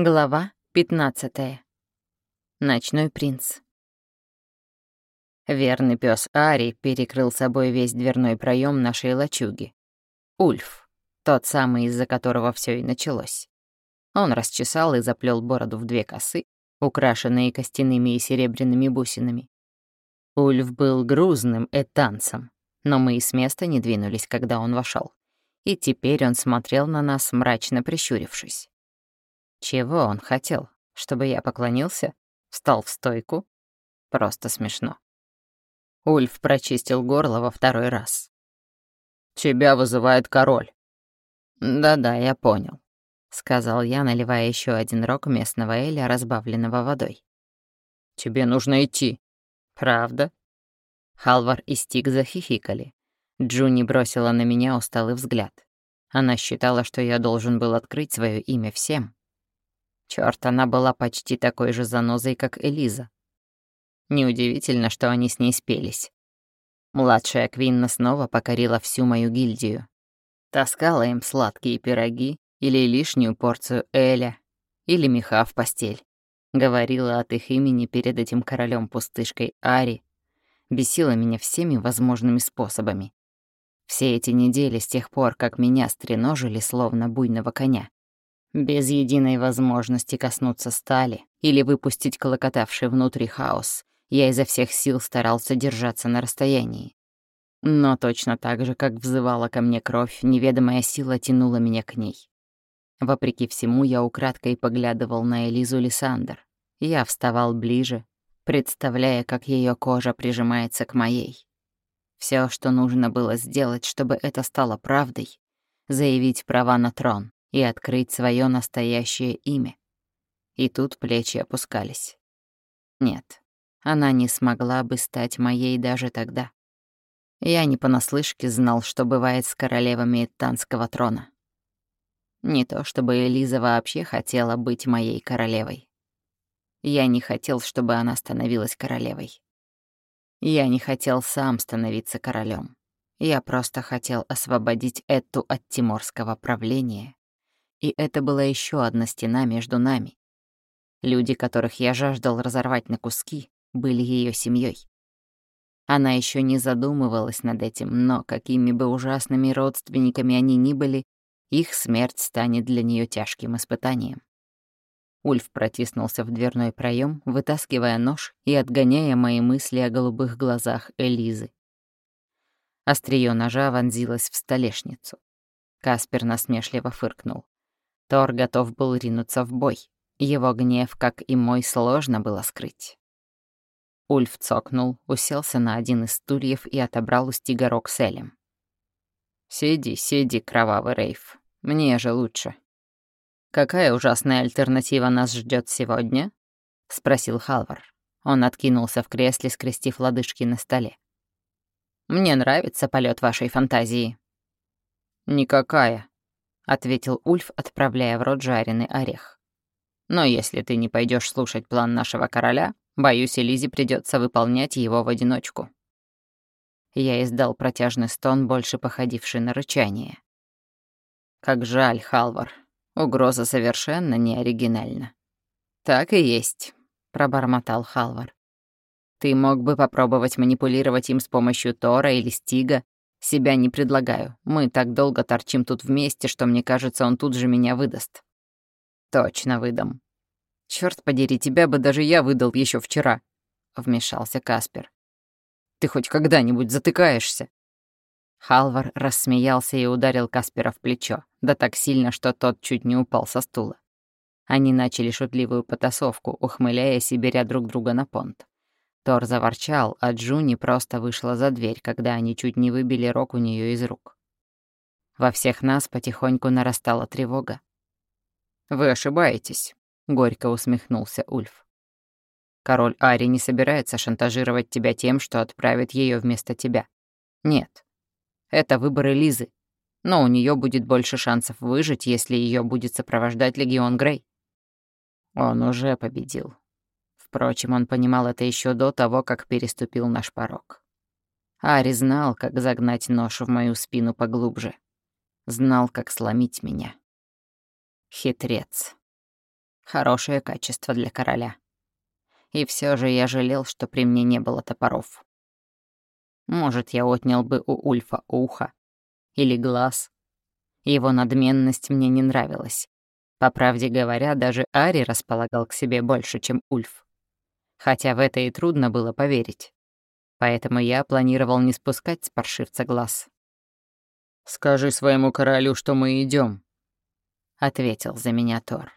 Глава 15. Ночной принц. Верный пес Ари перекрыл собой весь дверной проем нашей лачуги. Ульф, тот самый, из-за которого все и началось. Он расчесал и заплел бороду в две косы, украшенные костяными и серебряными бусинами. Ульф был грузным и танцем, но мы и с места не двинулись, когда он вошел. И теперь он смотрел на нас, мрачно прищурившись. Чего он хотел? Чтобы я поклонился? Встал в стойку? Просто смешно. Ульф прочистил горло во второй раз. «Тебя вызывает король». «Да-да, я понял», — сказал я, наливая еще один рог местного эля, разбавленного водой. «Тебе нужно идти». «Правда?» Халвар и Стик захихикали. Джуни бросила на меня усталый взгляд. Она считала, что я должен был открыть свое имя всем, Чёрт, она была почти такой же занозой, как Элиза. Неудивительно, что они с ней спелись. Младшая Квинна снова покорила всю мою гильдию. Таскала им сладкие пироги или лишнюю порцию эля, или меха в постель. Говорила от их имени перед этим королем-пустышкой Ари. Бесила меня всеми возможными способами. Все эти недели с тех пор, как меня стреножили словно буйного коня без единой возможности коснуться стали или выпустить колокотавший внутри хаос, я изо всех сил старался держаться на расстоянии. Но точно так же, как взывала ко мне кровь, неведомая сила тянула меня к ней. Вопреки всему, я украдкой поглядывал на Элизу Лиссандр. Я вставал ближе, представляя, как ее кожа прижимается к моей. Все, что нужно было сделать, чтобы это стало правдой — заявить права на трон и открыть свое настоящее имя. И тут плечи опускались. Нет, она не смогла бы стать моей даже тогда. Я не понаслышке знал, что бывает с королевами Танского трона. Не то чтобы Элиза вообще хотела быть моей королевой. Я не хотел, чтобы она становилась королевой. Я не хотел сам становиться королем. Я просто хотел освободить эту от тиморского правления и это была еще одна стена между нами. Люди, которых я жаждал разорвать на куски, были ее семьей. Она еще не задумывалась над этим, но какими бы ужасными родственниками они ни были, их смерть станет для нее тяжким испытанием. Ульф протиснулся в дверной проем, вытаскивая нож и отгоняя мои мысли о голубых глазах Элизы. Остриё ножа вонзилось в столешницу. Каспер насмешливо фыркнул. Тор готов был ринуться в бой. Его гнев, как и мой, сложно было скрыть. Ульф цокнул, уселся на один из стульев и отобрал у Стига рог с Элем. «Сиди, сиди, кровавый Рейф. Мне же лучше». «Какая ужасная альтернатива нас ждет сегодня?» — спросил Халвар. Он откинулся в кресле, скрестив лодыжки на столе. «Мне нравится полет вашей фантазии». «Никакая», ответил Ульф, отправляя в рот жареный орех. Но если ты не пойдешь слушать план нашего короля, боюсь, Элизе придется выполнять его в одиночку. Я издал протяжный стон, больше походивший на рычание. Как жаль, Халвар. Угроза совершенно не оригинальна. Так и есть, пробормотал Халвар. Ты мог бы попробовать манипулировать им с помощью Тора или Стига, себя не предлагаю. Мы так долго торчим тут вместе, что мне кажется, он тут же меня выдаст. Точно выдам. Черт подери, тебя бы даже я выдал еще вчера, вмешался Каспер. Ты хоть когда-нибудь затыкаешься? Халвар рассмеялся и ударил Каспера в плечо, да так сильно, что тот чуть не упал со стула. Они начали шутливую потасовку, ухмыляясь и беря друг друга на понт. Тор заворчал, а Джуни просто вышла за дверь, когда они чуть не выбили рог у нее из рук. Во всех нас потихоньку нарастала тревога. «Вы ошибаетесь», — горько усмехнулся Ульф. «Король Ари не собирается шантажировать тебя тем, что отправит ее вместо тебя. Нет. Это выборы Лизы, но у нее будет больше шансов выжить, если ее будет сопровождать Легион Грей. Он уже победил. Впрочем, он понимал это еще до того, как переступил наш порог. Ари знал, как загнать нож в мою спину поглубже. Знал, как сломить меня. Хитрец. Хорошее качество для короля. И все же я жалел, что при мне не было топоров. Может, я отнял бы у Ульфа ухо или глаз. Его надменность мне не нравилась. По правде говоря, даже Ари располагал к себе больше, чем Ульф. Хотя в это и трудно было поверить. Поэтому я планировал не спускать с паршивца глаз. «Скажи своему королю, что мы идем, ответил за меня Тор.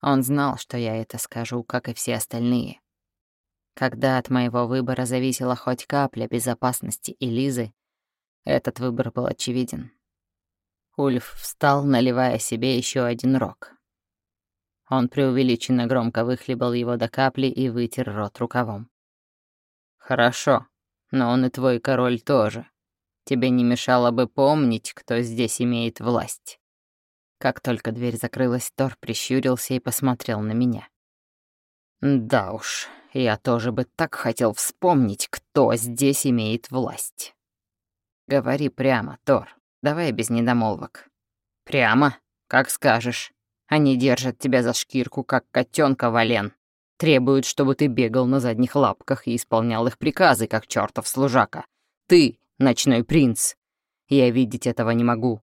Он знал, что я это скажу, как и все остальные. Когда от моего выбора зависела хоть капля безопасности Элизы, этот выбор был очевиден. Ульф встал, наливая себе еще один рог. Он преувеличенно громко выхлебал его до капли и вытер рот рукавом. «Хорошо, но он и твой король тоже. Тебе не мешало бы помнить, кто здесь имеет власть». Как только дверь закрылась, Тор прищурился и посмотрел на меня. «Да уж, я тоже бы так хотел вспомнить, кто здесь имеет власть». «Говори прямо, Тор, давай без недомолвок». «Прямо? Как скажешь. Они держат тебя за шкирку, как котенка Вален. Требуют, чтобы ты бегал на задних лапках и исполнял их приказы, как чертов служака. Ты — ночной принц. Я видеть этого не могу.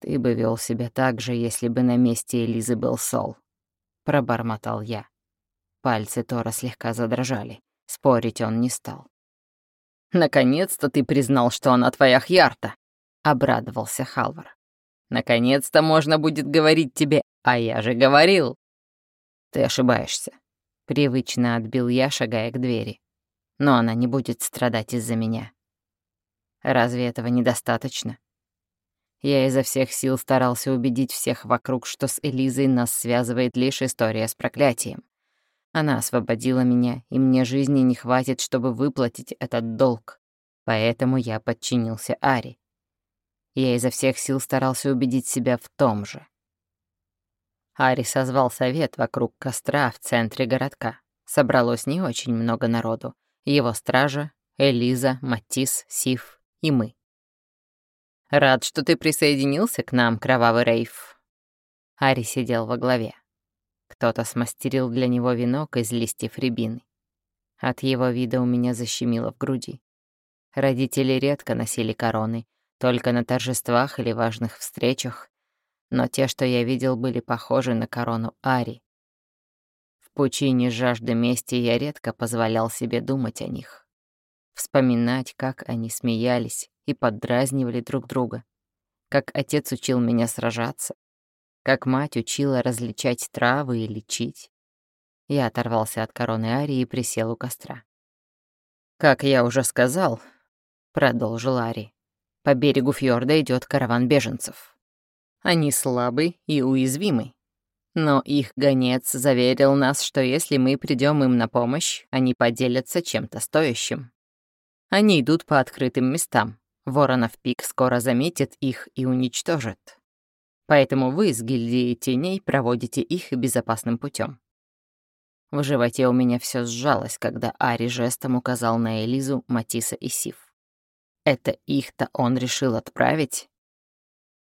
Ты бы вел себя так же, если бы на месте Элизы был Сол. Пробормотал я. Пальцы Тора слегка задрожали. Спорить он не стал. «Наконец-то ты признал, что она твоя Хьярта!» — обрадовался Халвар. Наконец-то можно будет говорить тебе, а я же говорил. Ты ошибаешься. Привычно отбил я, шагая к двери. Но она не будет страдать из-за меня. Разве этого недостаточно? Я изо всех сил старался убедить всех вокруг, что с Элизой нас связывает лишь история с проклятием. Она освободила меня, и мне жизни не хватит, чтобы выплатить этот долг. Поэтому я подчинился Ари. Я изо всех сил старался убедить себя в том же. Ари созвал совет вокруг костра в центре городка. Собралось не очень много народу. Его стража, Элиза, Матис, Сиф и мы. «Рад, что ты присоединился к нам, кровавый Рейф». Ари сидел во главе. Кто-то смастерил для него венок из листьев рябины. От его вида у меня защемило в груди. Родители редко носили короны, только на торжествах или важных встречах, но те, что я видел, были похожи на корону Ари. В пучине жажды мести я редко позволял себе думать о них, вспоминать, как они смеялись и поддразнивали друг друга, как отец учил меня сражаться, как мать учила различать травы и лечить. Я оторвался от короны Ари и присел у костра. «Как я уже сказал», — продолжил Ари, по берегу фьорда идет караван беженцев. Они слабы и уязвимы. Но их гонец заверил нас, что если мы придем им на помощь, они поделятся чем-то стоящим. Они идут по открытым местам. Воронов пик скоро заметит их и уничтожит. Поэтому вы с гильдией теней проводите их безопасным путем. В животе у меня все сжалось, когда Ари жестом указал на Элизу, Матиса и Сив. Это их-то он решил отправить?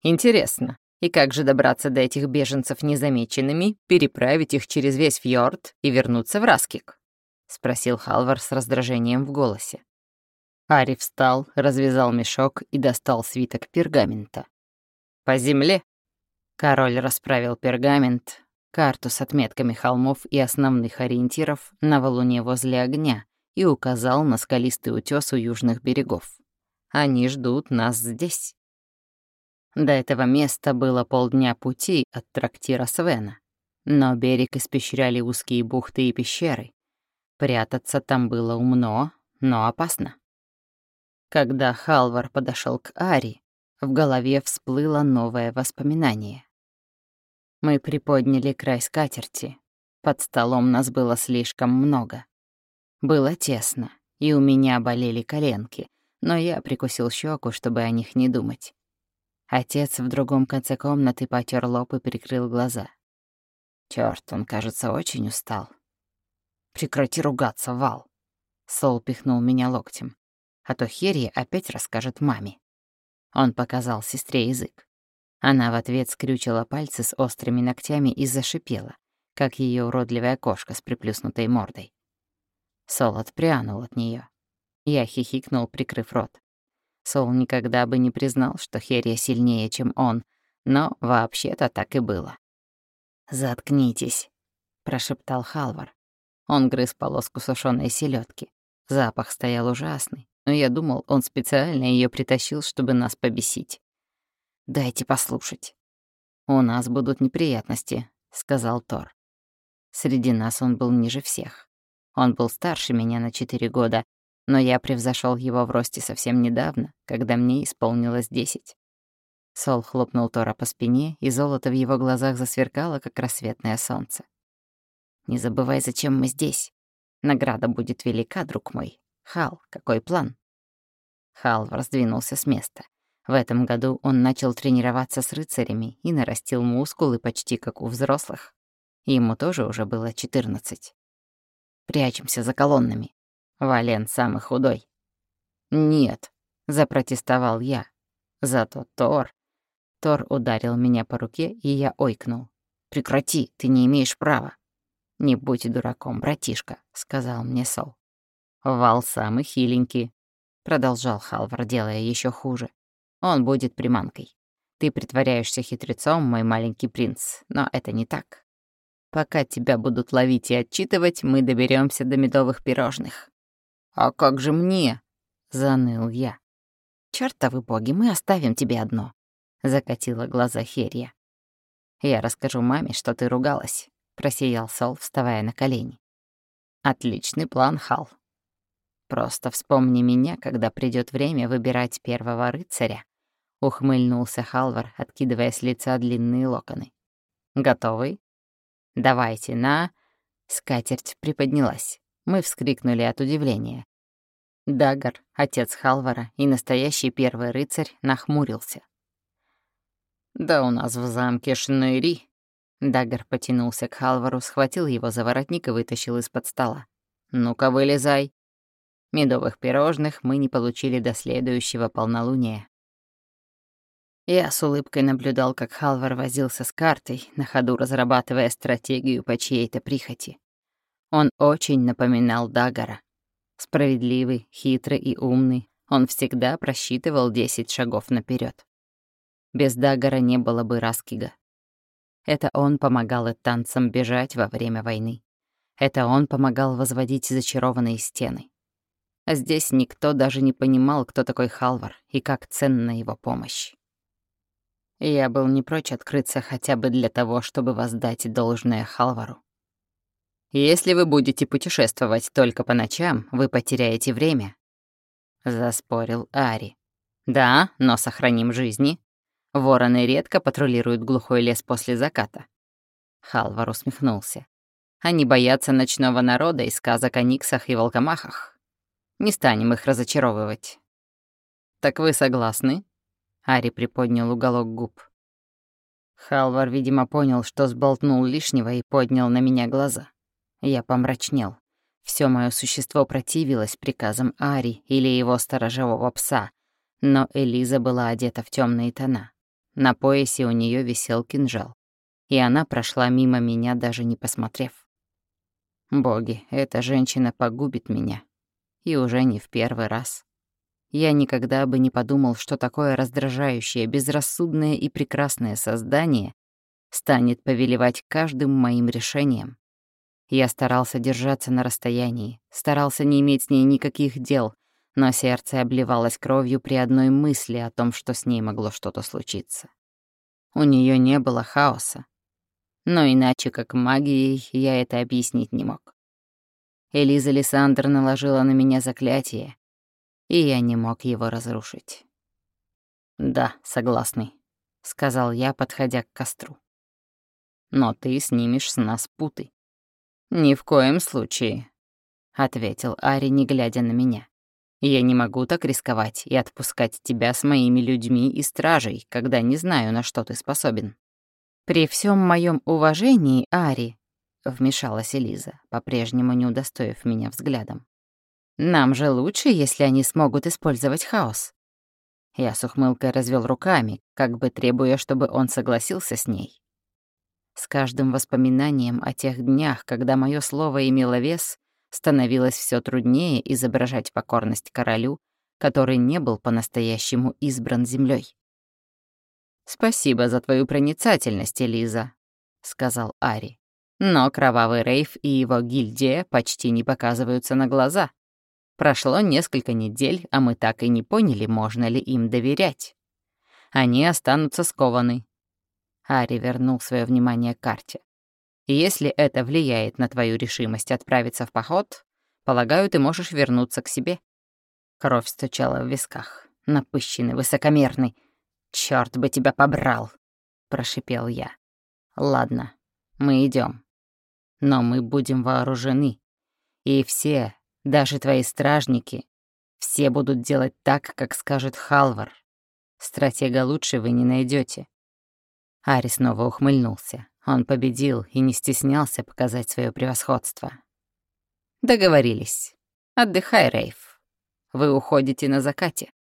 Интересно, и как же добраться до этих беженцев незамеченными, переправить их через весь фьорд и вернуться в Раскик? Спросил Халвар с раздражением в голосе. Ари встал, развязал мешок и достал свиток пергамента. «По земле?» Король расправил пергамент, карту с отметками холмов и основных ориентиров на валуне возле огня и указал на скалистый утёс у южных берегов. Они ждут нас здесь. До этого места было полдня пути от трактира Свена, но берег испещряли узкие бухты и пещеры. Прятаться там было умно, но опасно. Когда Халвар подошел к Ари, в голове всплыло новое воспоминание. Мы приподняли край скатерти. Под столом нас было слишком много. Было тесно, и у меня болели коленки, но я прикусил щеку, чтобы о них не думать. Отец в другом конце комнаты потер лоб и прикрыл глаза. Черт, он, кажется, очень устал. «Прекрати ругаться, Вал!» Сол пихнул меня локтем. А то Херри опять расскажет маме. Он показал сестре язык. Она в ответ скрючила пальцы с острыми ногтями и зашипела. как ее уродливая кошка с приплюснутой мордой. Сол отпрянул от нее. Я хихикнул, прикрыв рот. Сол никогда бы не признал, что Херия сильнее, чем он, но вообще-то так и было. «Заткнитесь», — прошептал Халвар. Он грыз полоску сушеной селедки. Запах стоял ужасный, но я думал, он специально ее притащил, чтобы нас побесить. «Дайте послушать». «У нас будут неприятности», — сказал Тор. Среди нас он был ниже всех. Он был старше меня на четыре года, но я превзошел его в росте совсем недавно, когда мне исполнилось десять. Сол хлопнул Тора по спине, и золото в его глазах засверкало, как рассветное солнце. «Не забывай, зачем мы здесь. Награда будет велика, друг мой. Хал, какой план?» Хал раздвинулся с места. В этом году он начал тренироваться с рыцарями и нарастил мускулы почти как у взрослых. Ему тоже уже было 14. «Прячемся за колоннами. Вален самый худой». «Нет», — запротестовал я. Зато Тор... Тор ударил меня по руке, и я ойкнул. «Прекрати, ты не имеешь права». «Не будь дураком, братишка», — сказал мне Сол. «Вал самый хиленький», — продолжал Халвар, делая еще хуже. «Он будет приманкой. Ты притворяешься хитрецом, мой маленький принц, но это не так. Пока тебя будут ловить и отчитывать, мы доберемся до медовых пирожных». «А как же мне?» — заныл я. «Чёртовы боги, мы оставим тебе одно», — закатила глаза Херия. «Я расскажу маме, что ты ругалась», — просиял Сол, вставая на колени. «Отличный план, Хал. Просто вспомни меня, когда придёт время выбирать первого рыцаря», — ухмыльнулся Халвар, откидывая с лица длинные локоны. «Готовый? Давайте на...» Скатерть приподнялась. Мы вскрикнули от удивления. Дагар, отец Халвара и настоящий первый рыцарь, нахмурился. «Да у нас в замке Шнуэри Даггер потянулся к Халвару, схватил его за воротник и вытащил из-под стола. «Ну-ка, вылезай!» Медовых пирожных мы не получили до следующего полнолуния. Я с улыбкой наблюдал, как Халвар возился с картой, на ходу разрабатывая стратегию по чьей-то прихоти. Он очень напоминал Дагара. Справедливый, хитрый и умный, он всегда просчитывал десять шагов наперед. Без Дагара не было бы Раскига. Это он помогал танцам бежать во время войны. Это он помогал возводить зачарованные стены. А здесь никто даже не понимал, кто такой Халвар и как ценна его помощь. Я был не прочь открыться хотя бы для того, чтобы воздать должное Халвару. «Если вы будете путешествовать только по ночам, вы потеряете время», — заспорил Ари. «Да, но сохраним жизни», Вороны редко патрулируют глухой лес после заката. Халвар усмехнулся. Они боятся ночного народа и сказок о никсах и волкомахах. Не станем их разочаровывать. «Так вы согласны?» Ари приподнял уголок губ. Халвар, видимо, понял, что сболтнул лишнего и поднял на меня глаза. Я помрачнел. Все мое существо противилось приказам Ари или его сторожевого пса, но Элиза была одета в темные тона. На поясе у нее висел кинжал, и она прошла мимо меня, даже не посмотрев. Боги, эта женщина погубит меня. И уже не в первый раз. Я никогда бы не подумал, что такое раздражающее, безрассудное и прекрасное создание станет повелевать каждым моим решением. Я старался держаться на расстоянии, старался не иметь с ней никаких дел, но сердце обливалось кровью при одной мысли о том, что с ней могло что-то случиться. У нее не было хаоса. Но иначе, как магией, я это объяснить не мог. Элиза Лиссандр наложила на меня заклятие, и я не мог его разрушить. «Да, согласный», — сказал я, подходя к костру. «Но ты снимешь с нас путы». «Ни в коем случае», — ответил Ари, не глядя на меня. Я не могу так рисковать и отпускать тебя с моими людьми и стражей, когда не знаю, на что ты способен». «При всем моем уважении, Ари», — вмешалась Элиза, по-прежнему не удостоив меня взглядом. «Нам же лучше, если они смогут использовать хаос». Я с ухмылкой развел руками, как бы требуя, чтобы он согласился с ней. С каждым воспоминанием о тех днях, когда мое слово имело вес, становилось все труднее изображать покорность королю, который не был по-настоящему избран землей. «Спасибо за твою проницательность, Элиза», — сказал Ари. «Но кровавый Рейф и его гильдия почти не показываются на глаза. Прошло несколько недель, а мы так и не поняли, можно ли им доверять. Они останутся скованы». Ари вернул свое внимание к карте. «Если это влияет на твою решимость отправиться в поход, полагаю, ты можешь вернуться к себе». Кровь стучала в висках. Напыщенный, высокомерный. Черт бы тебя побрал!» — прошипел я. «Ладно, мы идем. Но мы будем вооружены. И все, даже твои стражники, все будут делать так, как скажет Халвар. Стратега лучше вы не найдете. Ари снова ухмыльнулся. Он победил и не стеснялся показать свое превосходство. «Договорились. Отдыхай, Рейф. Вы уходите на закате».